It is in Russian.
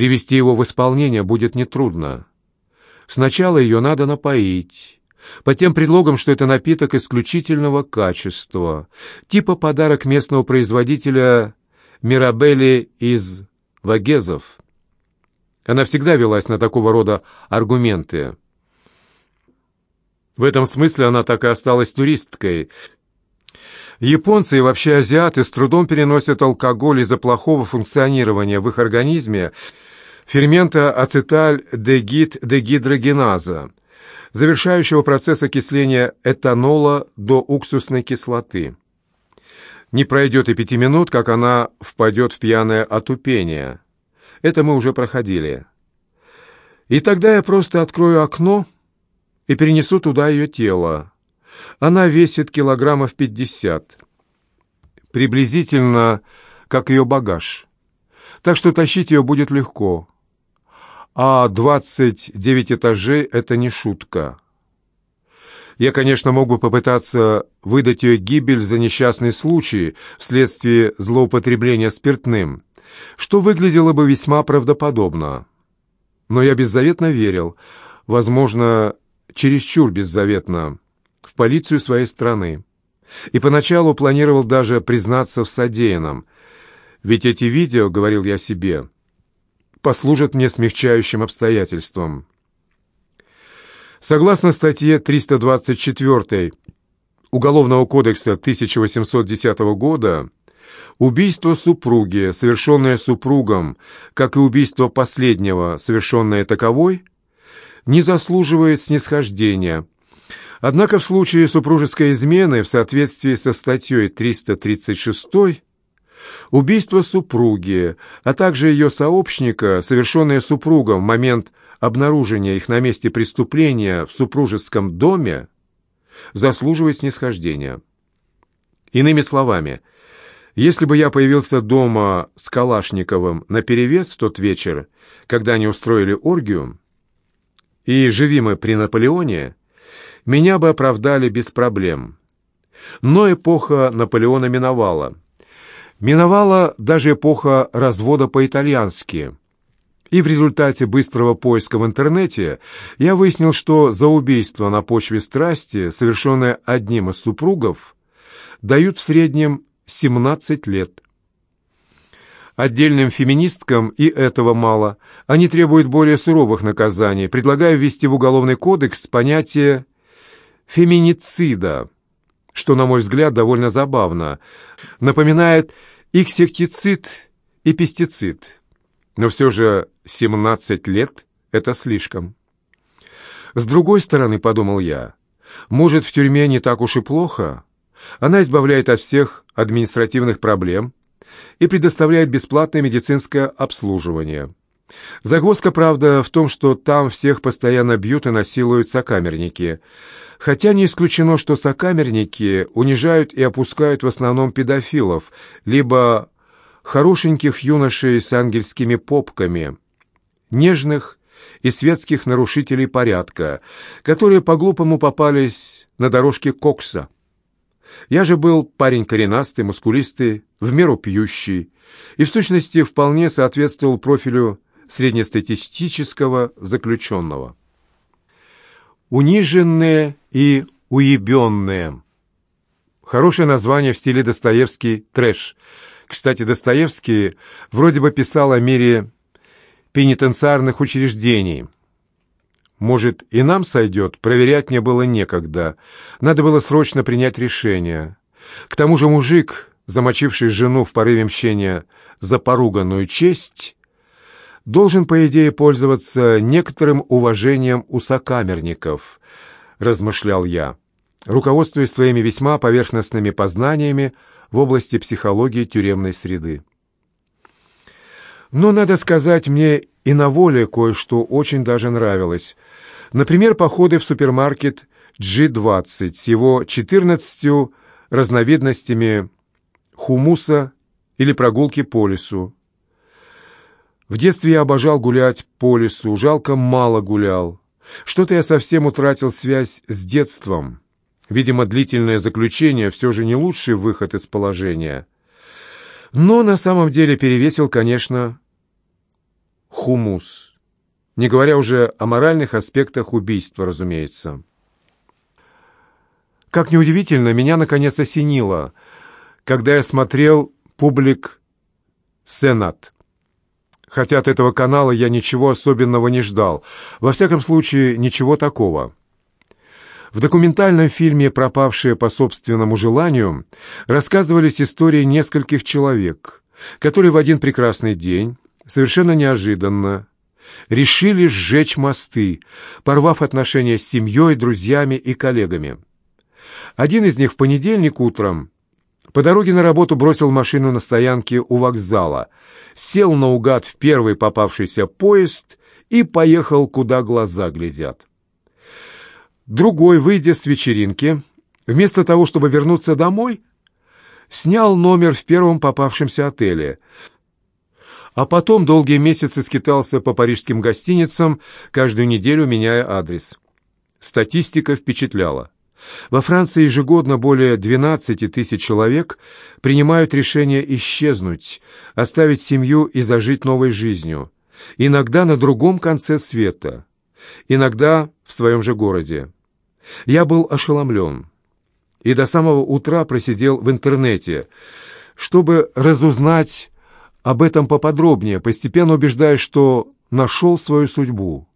Привести его в исполнение будет нетрудно. Сначала ее надо напоить, под тем предлогом, что это напиток исключительного качества, типа подарок местного производителя Мирабелли из Вагезов. Она всегда велась на такого рода аргументы. В этом смысле она так и осталась туристкой. Японцы и вообще азиаты с трудом переносят алкоголь из-за плохого функционирования в их организме фермента ацеталь-дегид-дегидрогеназа, завершающего процесс окисления этанола до уксусной кислоты. Не пройдет и пяти минут, как она впадет в пьяное отупение. Это мы уже проходили. И тогда я просто открою окно и перенесу туда ее тело. Она весит килограммов пятьдесят. Приблизительно, как ее багаж. Так что тащить ее будет легко. А двадцать девять этажей — это не шутка. Я, конечно, мог бы попытаться выдать ее гибель за несчастный случай вследствие злоупотребления спиртным, что выглядело бы весьма правдоподобно. Но я беззаветно верил, возможно, чересчур беззаветно, в полицию своей страны. И поначалу планировал даже признаться в содеянном. Ведь эти видео, говорил я себе, послужат мне смягчающим обстоятельством. Согласно статье 324 Уголовного кодекса 1810 года, убийство супруги, совершенное супругом, как и убийство последнего, совершенное таковой, не заслуживает снисхождения. Однако в случае супружеской измены в соответствии со статьей 336 убийство супруги, а также ее сообщника, совершенное супругом в момент обнаружения их на месте преступления в супружеском доме, заслуживает снисхождения. Иными словами, если бы я появился дома с Калашниковым наперевес в тот вечер, когда они устроили оргию, и живи мы при Наполеоне, меня бы оправдали без проблем. Но эпоха Наполеона миновала. Миновала даже эпоха развода по-итальянски. И в результате быстрого поиска в интернете я выяснил, что за убийство на почве страсти, совершенное одним из супругов, дают в среднем 17 лет. Отдельным феминисткам и этого мало. Они требуют более суровых наказаний, предлагая ввести в Уголовный кодекс понятие «феминицида», что, на мой взгляд, довольно забавно. Напоминает инсектицид и пестицид. Но все же 17 лет — это слишком. С другой стороны, подумал я, может, в тюрьме не так уж и плохо? Она избавляет от всех административных проблем, и предоставляет бесплатное медицинское обслуживание. Загвоздка, правда, в том, что там всех постоянно бьют и насилуют сокамерники. Хотя не исключено, что сокамерники унижают и опускают в основном педофилов, либо хорошеньких юношей с ангельскими попками, нежных и светских нарушителей порядка, которые по-глупому попались на дорожке кокса. Я же был парень коренастый, мускулистый, в меру пьющий, и в сущности вполне соответствовал профилю среднестатистического заключенного. «Униженные и уебенные». Хорошее название в стиле Достоевский «Трэш». Кстати, Достоевский вроде бы писал о мире пенитенциарных учреждений – может, и нам сойдет, проверять мне было некогда. Надо было срочно принять решение. К тому же мужик, замочивший жену в порыве мщения за поруганную честь, должен, по идее, пользоваться некоторым уважением у сокамерников, размышлял я, руководствуясь своими весьма поверхностными познаниями в области психологии тюремной среды. Но, надо сказать, мне и на воле кое-что очень даже нравилось — Например, походы в супермаркет G20 с его 14 разновидностями хумуса или прогулки по лесу. В детстве я обожал гулять по лесу, жалко мало гулял. Что-то я совсем утратил связь с детством. Видимо, длительное заключение все же не лучший выход из положения. Но на самом деле перевесил, конечно, хумус. Не говоря уже о моральных аспектах убийства, разумеется. Как неудивительно, меня наконец осенило, когда я смотрел «Публик Сенат». Хотя от этого канала я ничего особенного не ждал. Во всяком случае, ничего такого. В документальном фильме «Пропавшие по собственному желанию» рассказывались истории нескольких человек, которые в один прекрасный день, совершенно неожиданно, решили сжечь мосты, порвав отношения с семьей, друзьями и коллегами. Один из них в понедельник утром по дороге на работу бросил машину на стоянке у вокзала, сел наугад в первый попавшийся поезд и поехал, куда глаза глядят. Другой, выйдя с вечеринки, вместо того, чтобы вернуться домой, снял номер в первом попавшемся отеле, а потом долгие месяцы скитался по парижским гостиницам, каждую неделю меняя адрес. Статистика впечатляла. Во Франции ежегодно более 12 тысяч человек принимают решение исчезнуть, оставить семью и зажить новой жизнью, иногда на другом конце света, иногда в своем же городе. Я был ошеломлен и до самого утра просидел в интернете, чтобы разузнать об этом поподробнее, постепенно убеждаясь, что нашел свою судьбу.